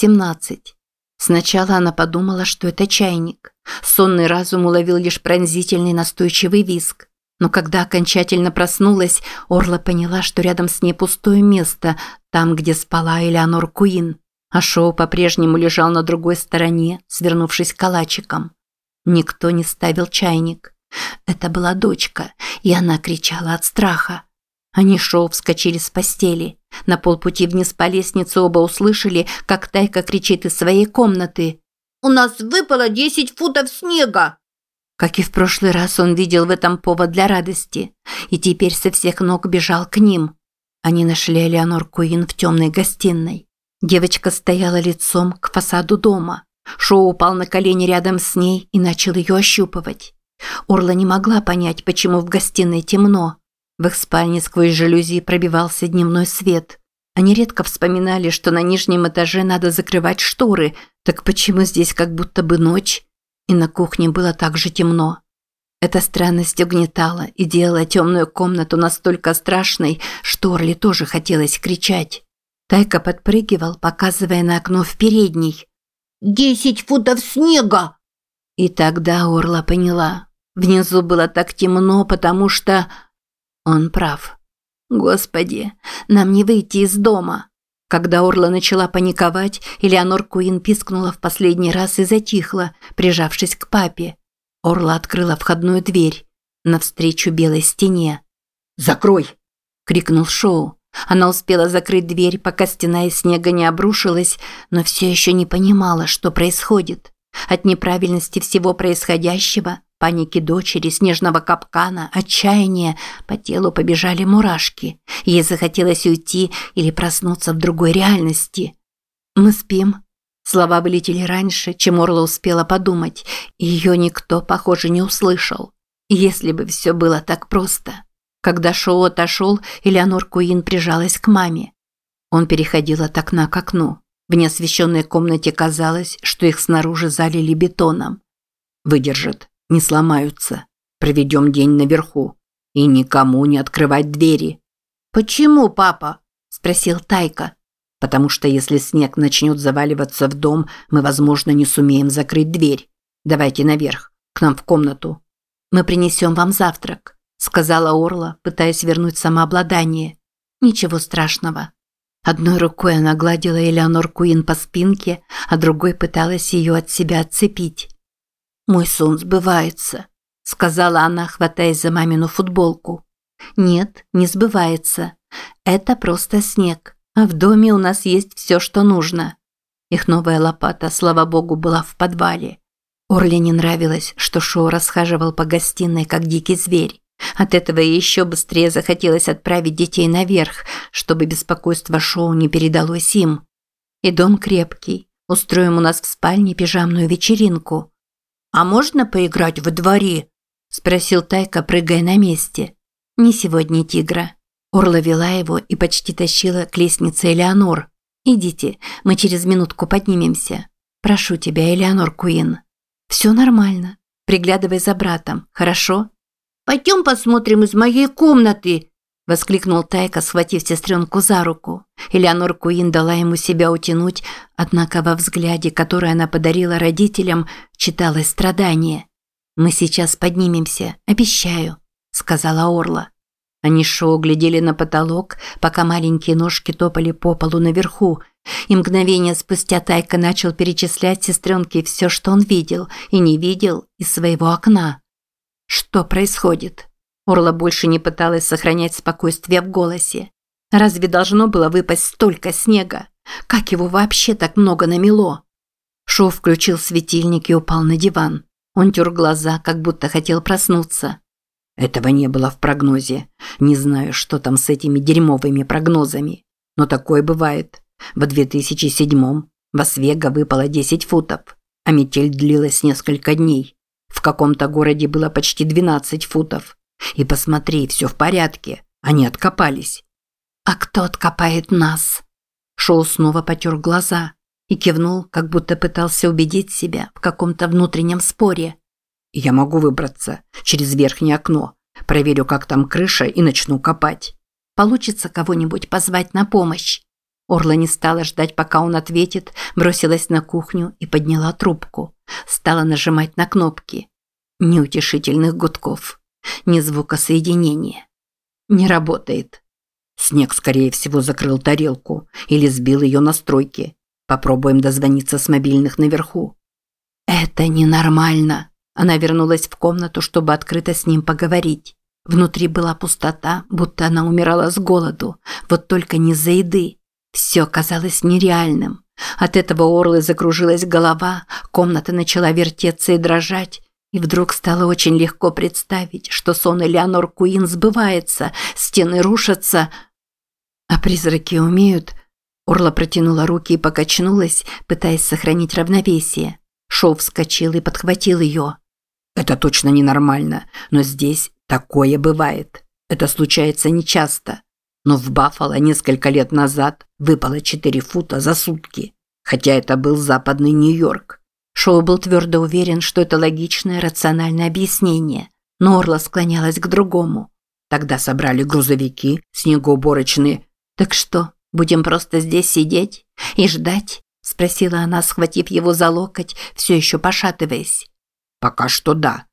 17. Сначала она подумала, что это чайник. Сонный разум уловил лишь пронзительный настойчивый визг. Но когда окончательно проснулась, Орла поняла, что рядом с ней пустое место, там, где спала Элеонор Куин. А Шоу по-прежнему лежал на другой стороне, свернувшись калачиком. Никто не ставил чайник. Это была дочка, и она кричала от страха. Они Шоу вскочили с постели. На полпути вниз по лестнице оба услышали, как Тайка кричит из своей комнаты. «У нас выпало десять футов снега!» Как и в прошлый раз, он видел в этом повод для радости, и теперь со всех ног бежал к ним. Они нашли Элеонор Куин в темной гостиной. Девочка стояла лицом к фасаду дома. Шоу упал на колени рядом с ней и начал ее ощупывать. Орла не могла понять, почему в гостиной темно. В их спальне сквозь жалюзи пробивался дневной свет. Они редко вспоминали, что на нижнем этаже надо закрывать шторы, так почему здесь как будто бы ночь? И на кухне было так же темно. Эта странность угнетала и делала темную комнату настолько страшной, что Орли тоже хотелось кричать. Тайка подпрыгивал, показывая на окно в передней. «Десять футов снега!» И тогда Орла поняла. Внизу было так темно, потому что... Он прав. Господи, нам не выйти из дома. Когда Орла начала паниковать, Элеонор Куин пискнула в последний раз и затихла, прижавшись к папе. Орла открыла входную дверь навстречу белой стене. «Закрой!» – крикнул Шоу. Она успела закрыть дверь, пока стена из снега не обрушилась, но все еще не понимала, что происходит. От неправильности всего происходящего паники дочери, снежного капкана, отчаяния, по телу побежали мурашки. Ей захотелось уйти или проснуться в другой реальности. «Мы спим». Слова вылетели раньше, чем Орла успела подумать, ее никто, похоже, не услышал. Если бы все было так просто. Когда Шоу отошел, Элеонор Куин прижалась к маме. Он переходил от окна к окну. В неосвещенной комнате казалось, что их снаружи залили бетоном. «Выдержит», не сломаются. Проведем день наверху. И никому не открывать двери. «Почему, папа?» – спросил Тайка. «Потому что если снег начнет заваливаться в дом, мы, возможно, не сумеем закрыть дверь. Давайте наверх, к нам в комнату. Мы принесем вам завтрак», – сказала Орла, пытаясь вернуть самообладание. «Ничего страшного». Одной рукой она гладила Элеонор Куин по спинке, а другой пыталась ее от себя отцепить. «Мой сон сбывается», – сказала она, хватаясь за мамину футболку. «Нет, не сбывается. Это просто снег, а в доме у нас есть все, что нужно». Их новая лопата, слава богу, была в подвале. Орле не нравилось, что Шоу расхаживал по гостиной, как дикий зверь. От этого еще быстрее захотелось отправить детей наверх, чтобы беспокойство Шоу не передалось им. И дом крепкий. Устроим у нас в спальне пижамную вечеринку. «А можно поиграть во дворе?» – спросил Тайка, прыгая на месте. «Не сегодня, тигра». Орла вела его и почти тащила к лестнице Элеонор. «Идите, мы через минутку поднимемся. Прошу тебя, Элеонор Куин». «Все нормально. Приглядывай за братом, хорошо?» «Пойдем посмотрим из моей комнаты», Воскликнул Тайка, схватив сестренку за руку. Элеонор Куин дала ему себя утянуть, однако во взгляде, который она подарила родителям, читалось страдание. «Мы сейчас поднимемся, обещаю», – сказала Орла. Они шоу глядели на потолок, пока маленькие ножки топали по полу наверху, и мгновение спустя Тайка начал перечислять сестренке все, что он видел и не видел из своего окна. «Что происходит?» Орла больше не пыталась сохранять спокойствие в голосе. Разве должно было выпасть столько снега? Как его вообще так много намело? Шоу включил светильник и упал на диван. Он тер глаза, как будто хотел проснуться. Этого не было в прогнозе. Не знаю, что там с этими дерьмовыми прогнозами. Но такое бывает. В 2007-м в Освега выпало 10 футов, а метель длилась несколько дней. В каком-то городе было почти 12 футов. И посмотри, все в порядке. Они откопались. А кто откопает нас? Шоу снова потер глаза и кивнул, как будто пытался убедить себя в каком-то внутреннем споре. Я могу выбраться через верхнее окно. Проверю, как там крыша, и начну копать. Получится кого-нибудь позвать на помощь. Орла не стала ждать, пока он ответит, бросилась на кухню и подняла трубку. Стала нажимать на кнопки. Неутешительных гудков. Ни звука соединения. Не работает. Снег, скорее всего, закрыл тарелку или сбил ее настройки. Попробуем дозвониться с мобильных наверху. Это ненормально. Она вернулась в комнату, чтобы открыто с ним поговорить. Внутри была пустота, будто она умирала с голоду, вот только не из-за еды. Все казалось нереальным. От этого Орлы закружилась голова, комната начала вертеться и дрожать, и вдруг стало очень легко представить, что сон Элеонор Куин сбывается, стены рушатся. А призраки умеют... Орла протянула руки и покачнулась, пытаясь сохранить равновесие. Шоу вскочил и подхватил ее. «Это точно ненормально, но здесь такое бывает. Это случается нечасто. Но в Баффало несколько лет назад выпало 4 фута за сутки, хотя это был западный Нью-Йорк. Шоу был твердо уверен, что это логичное, рациональное объяснение, но Орла склонялась к другому. Тогда собрали грузовики, снегоуборочные. «Так что, будем просто здесь сидеть и ждать?» – спросила она, схватив его за локоть, все еще пошатываясь. «Пока что да»,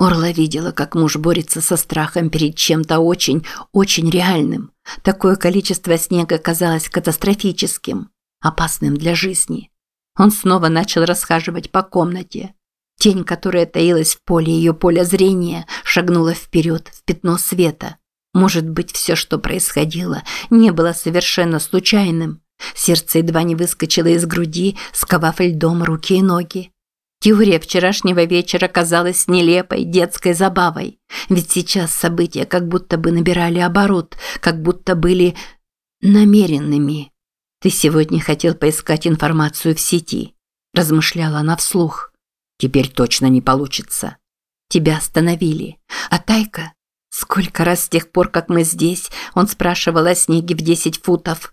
Орла видела, как муж борется со страхом перед чем-то очень, очень реальным. Такое количество снега казалось катастрофическим, опасным для жизни. Он снова начал расхаживать по комнате. Тень, которая таилась в поле ее поля зрения, шагнула вперед в пятно света. Может быть, все, что происходило, не было совершенно случайным. Сердце едва не выскочило из груди, сковав льдом руки и ноги. Теория вчерашнего вечера казалась нелепой детской забавой, ведь сейчас события как будто бы набирали оборот, как будто были намеренными. «Ты сегодня хотел поискать информацию в сети», – размышляла она вслух. «Теперь точно не получится. Тебя остановили. А Тайка? Сколько раз с тех пор, как мы здесь, он спрашивал о снеге в десять футов?»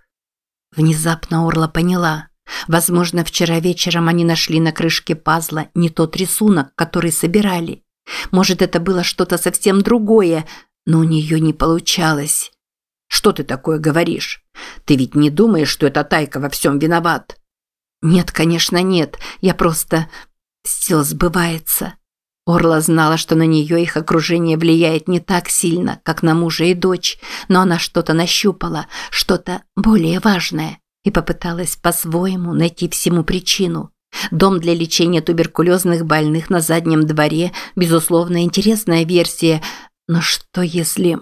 Внезапно Орла поняла – Возможно, вчера вечером они нашли на крышке пазла не тот рисунок, который собирали. Может, это было что-то совсем другое, но у нее не получалось. «Что ты такое говоришь? Ты ведь не думаешь, что это Тайка во всем виноват?» «Нет, конечно, нет. Я просто... Все сбывается». Орла знала, что на нее их окружение влияет не так сильно, как на мужа и дочь, но она что-то нащупала, что-то более важное и попыталась по-своему найти всему причину. Дом для лечения туберкулезных больных на заднем дворе – безусловно интересная версия, но что если...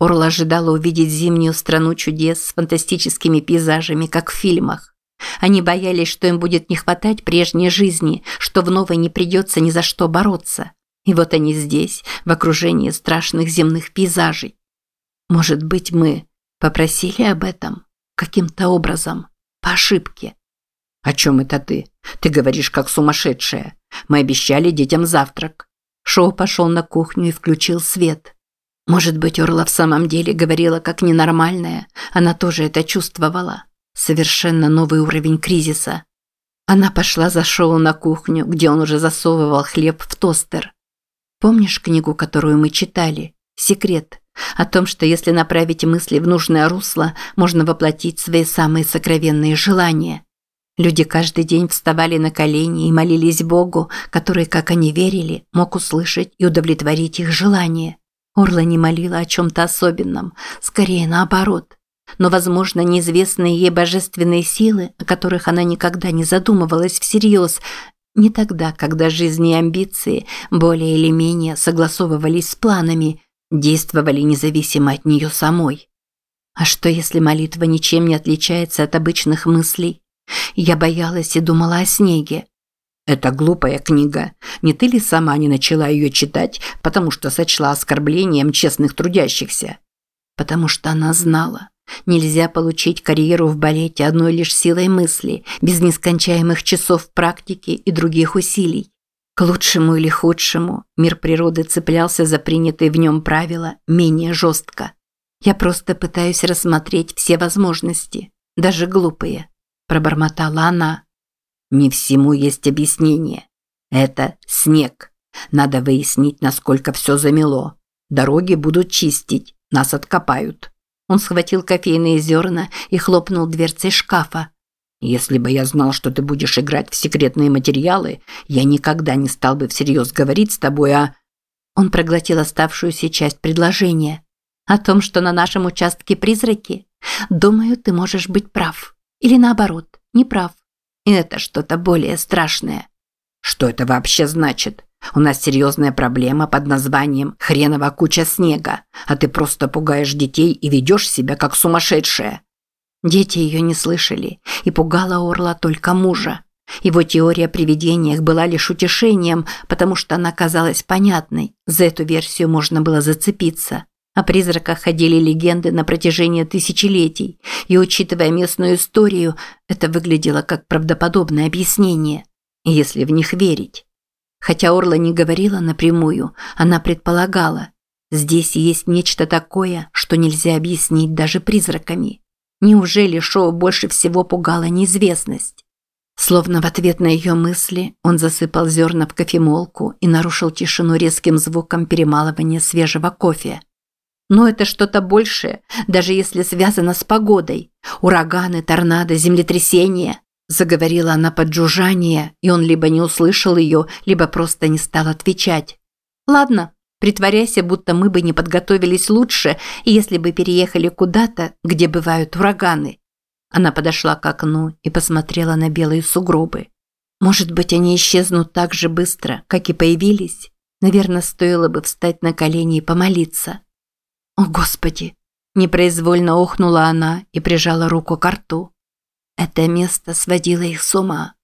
Орла ожидала увидеть зимнюю страну чудес с фантастическими пейзажами, как в фильмах. Они боялись, что им будет не хватать прежней жизни, что в новой не придется ни за что бороться. И вот они здесь, в окружении страшных земных пейзажей. Может быть, мы попросили об этом? Каким-то образом. По ошибке. «О чем это ты? Ты говоришь, как сумасшедшая. Мы обещали детям завтрак». Шоу пошел на кухню и включил свет. Может быть, Орла в самом деле говорила как ненормальная. Она тоже это чувствовала. Совершенно новый уровень кризиса. Она пошла за Шоу на кухню, где он уже засовывал хлеб в тостер. Помнишь книгу, которую мы читали? «Секрет» о том, что если направить мысли в нужное русло, можно воплотить свои самые сокровенные желания. Люди каждый день вставали на колени и молились Богу, который, как они верили, мог услышать и удовлетворить их желания. Орла не молила о чем-то особенном, скорее наоборот. Но, возможно, неизвестные ей божественные силы, о которых она никогда не задумывалась всерьез, не тогда, когда жизни и амбиции более или менее согласовывались с планами – действовали независимо от нее самой. А что, если молитва ничем не отличается от обычных мыслей? Я боялась и думала о снеге. Это глупая книга. Не ты ли сама не начала ее читать, потому что сочла оскорблением честных трудящихся? Потому что она знала. Нельзя получить карьеру в балете одной лишь силой мысли, без нескончаемых часов практики и других усилий. К лучшему или худшему мир природы цеплялся за принятые в нем правила менее жестко. Я просто пытаюсь рассмотреть все возможности, даже глупые, пробормотала она. Не всему есть объяснение. Это снег. Надо выяснить, насколько все замело. Дороги будут чистить, нас откопают. Он схватил кофейные зерна и хлопнул дверцей шкафа. «Если бы я знал, что ты будешь играть в секретные материалы, я никогда не стал бы всерьез говорить с тобой о...» Он проглотил оставшуюся часть предложения. «О том, что на нашем участке призраки? Думаю, ты можешь быть прав. Или наоборот, не прав. И это что-то более страшное». «Что это вообще значит?» У нас серьезная проблема под названием «хренова куча снега», а ты просто пугаешь детей и ведешь себя как сумасшедшая». Дети ее не слышали, и пугала Орла только мужа. Его теория о привидениях была лишь утешением, потому что она казалась понятной, за эту версию можно было зацепиться. О призраках ходили легенды на протяжении тысячелетий, и, учитывая местную историю, это выглядело как правдоподобное объяснение, если в них верить. Хотя Орла не говорила напрямую, она предполагала, здесь есть нечто такое, что нельзя объяснить даже призраками. Неужели Шоу больше всего пугала неизвестность? Словно в ответ на ее мысли, он засыпал зерна в кофемолку и нарушил тишину резким звуком перемалывания свежего кофе. Но это что-то большее, даже если связано с погодой. Ураганы, торнадо, землетрясения. Заговорила она под жужжание, и он либо не услышал ее, либо просто не стал отвечать. «Ладно, притворяйся, будто мы бы не подготовились лучше, если бы переехали куда-то, где бывают ураганы». Она подошла к окну и посмотрела на белые сугробы. «Может быть, они исчезнут так же быстро, как и появились? Наверное, стоило бы встать на колени и помолиться». «О, Господи!» Непроизвольно охнула она и прижала руку к рту. Это место сводило их с ума.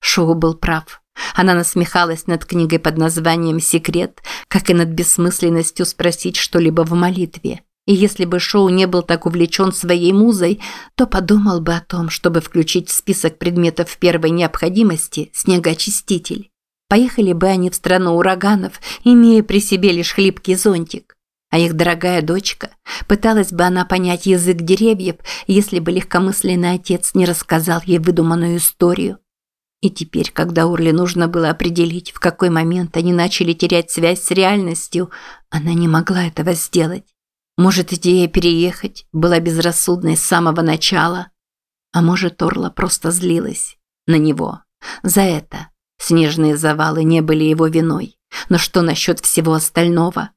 Шоу был прав. Она насмехалась над книгой под названием «Секрет», как и над бессмысленностью спросить что-либо в молитве. И если бы Шоу не был так увлечен своей музой, то подумал бы о том, чтобы включить в список предметов первой необходимости снегоочиститель. Поехали бы они в страну ураганов, имея при себе лишь хлипкий зонтик. А их дорогая дочка, пыталась бы она понять язык деревьев, если бы легкомысленный отец не рассказал ей выдуманную историю. И теперь, когда Урли нужно было определить, в какой момент они начали терять связь с реальностью, она не могла этого сделать. Может, идея переехать была безрассудной с самого начала, а может, Орла просто злилась на него. За это снежные завалы не были его виной. Но что насчет всего остального?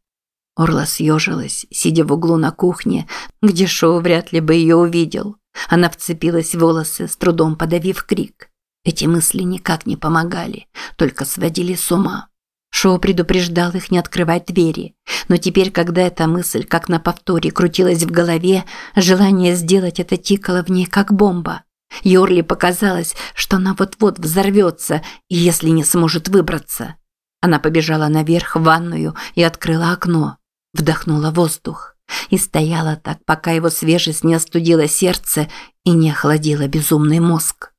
Орла съежилась, сидя в углу на кухне, где Шоу вряд ли бы ее увидел. Она вцепилась в волосы, с трудом подавив крик. Эти мысли никак не помогали, только сводили с ума. Шоу предупреждал их не открывать двери, но теперь, когда эта мысль, как на повторе, крутилась в голове, желание сделать это тикало в ней, как бомба. Йорли показалось, что она вот-вот взорвется, если не сможет выбраться. Она побежала наверх в ванную и открыла окно. Вдохнула воздух и стояла так, пока его свежесть не остудила сердце и не охладила безумный мозг.